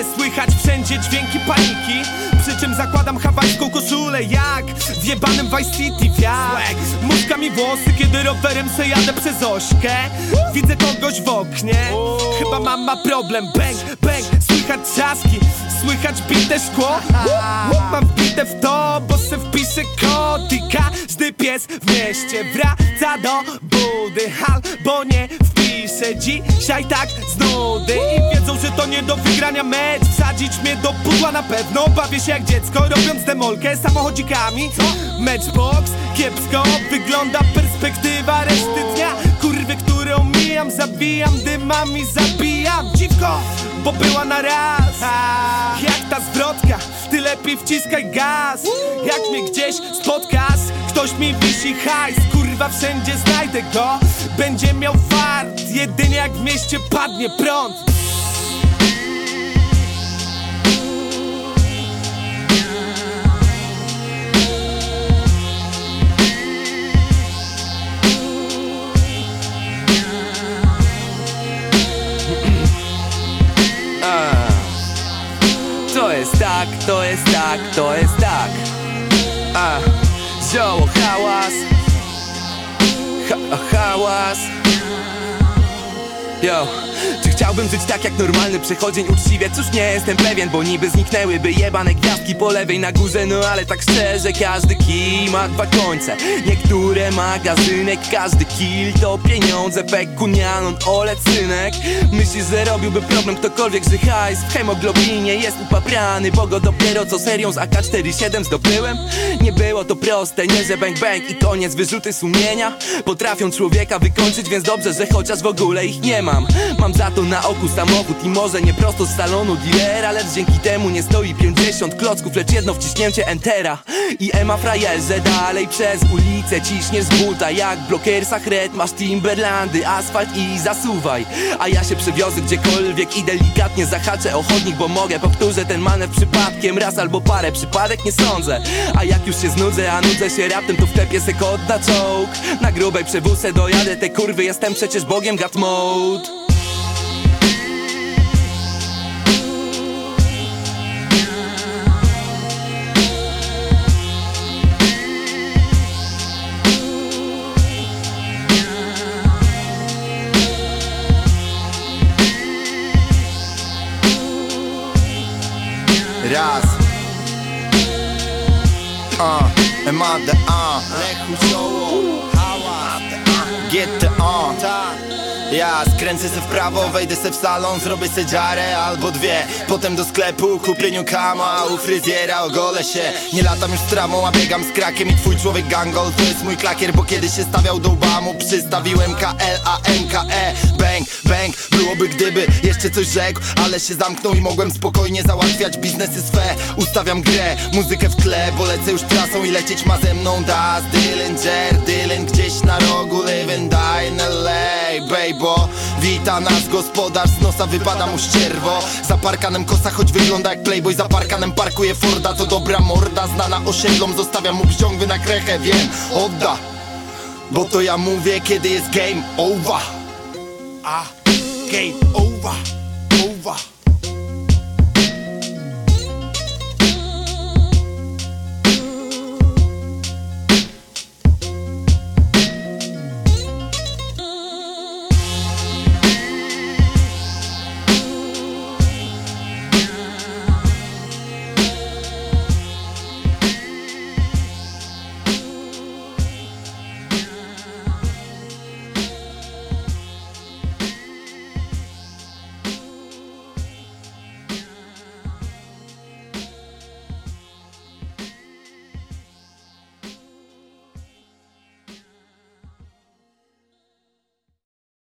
jadę Słychać wszędzie dźwięki paniki. Przy czym zakładam hawajską koszulę Jak w jebanym Vice City wiatr. Muszka mi włosy, kiedy rowerem se jadę przez ośkę. Widzę kogoś w oknie. Chyba mam ma problem. Bang, bang, słychać trzaski Słychać bite szkło. Mam wbite w to, bo se wpiszę kod I każdy pies w mieście wraca do budy. Albo nie wpiszę dzisiaj tak z nudy. I wiedzą, że to nie do wygrania mecz. Wsadzić mnie do pudła na pewno. Bawię się jak dziecko, robiąc demolkę samochodzikami. Matchbox, kiepsko wygląda perspektywa reszty dnia. Kurwy, które omijam, zabijam dymami, zabijam. Dziwko, bo była na raz. Jak ta zwrotka, ty lepiej wciskaj gaz. Jak mnie gdzieś spotkasz, ktoś mi wisi hajs. Kurwa, wszędzie znajdę go, będzie miał fart Jedynie jak w mieście padnie prąd tak, to jest tak, to jest tak A, ah, zioło hałas ha, Hałas Yo, czy chciałbym żyć tak jak normalny przechodzień uczciwie? Cóż nie jestem pewien, bo niby zniknęłyby jebane gwiazdki po lewej na górze. No ale tak szczerze, każdy kij ma dwa końce. Niektóre magazynek, każdy kill to pieniądze. Pekunianon, ole cynek Myślisz, że robiłby problem ktokolwiek, że hajs w hemoglobinie jest upaprany Bo go dopiero co serią z AK-47 zdobyłem? Nie było to proste, nie że bang bang i koniec Wyrzuty sumienia. Potrafią człowieka wykończyć Więc dobrze, że chociaż w ogóle ich nie mam. Mam za to na oku samochód i może nie prosto z salonu dealera Lecz dzięki temu nie stoi 50 klocków Lecz jedno wciśnięcie entera I Ema frajerze dalej przez ulicę Ciśniesz z buta jak blokersach red Masz Timberlandy, asfalt i zasuwaj. A ja się przewiozę gdziekolwiek i delikatnie zahaczę o chodnik Bo mogę, powtórzę ten manewr przypadkiem Raz albo parę, przypadek nie sądzę. A jak już się znudzę, a nudzę się raptem To wklepię se kod na czołg. Na grubej przewózce dojadę te kurwy Jestem przecież bogiem gat mode raz A, ah, e ma dhe a ah. Leku showo, hawa. Get the ah. on ja skręcę se w prawo, wejdę se w salon Zrobię se dziarę albo dwie. Potem do sklepu, kupię new kama U fryzjera ogolę się. Nie latam już z tramą, a biegam z krakiem I twój człowiek gangol to jest mój klakier Bo kiedyś się stawiał do łbamu Przystawiłem K-L-A-N-K-E Bang, bang, byłoby gdyby jeszcze coś rzekł Ale się zamknął i mogłem spokojnie załatwiać biznesy swe. Ustawiam grę, muzykę w tle Bo lecę już trasą i lecieć ma ze mną Das, Dillinger, Dylan gdzieś na rogu Live and die in LA, baby Wita nas gospodarz, z nosa wypada mu ścierwo. Za parkanem kosa, choć wygląda jak playboy Za parkanem parkuje Forda, to dobra morda Znana osiedlom, zostawiam mu wciągły na krechę Wiem, odda. Bo to ja mówię, kiedy jest game over. A, game over, over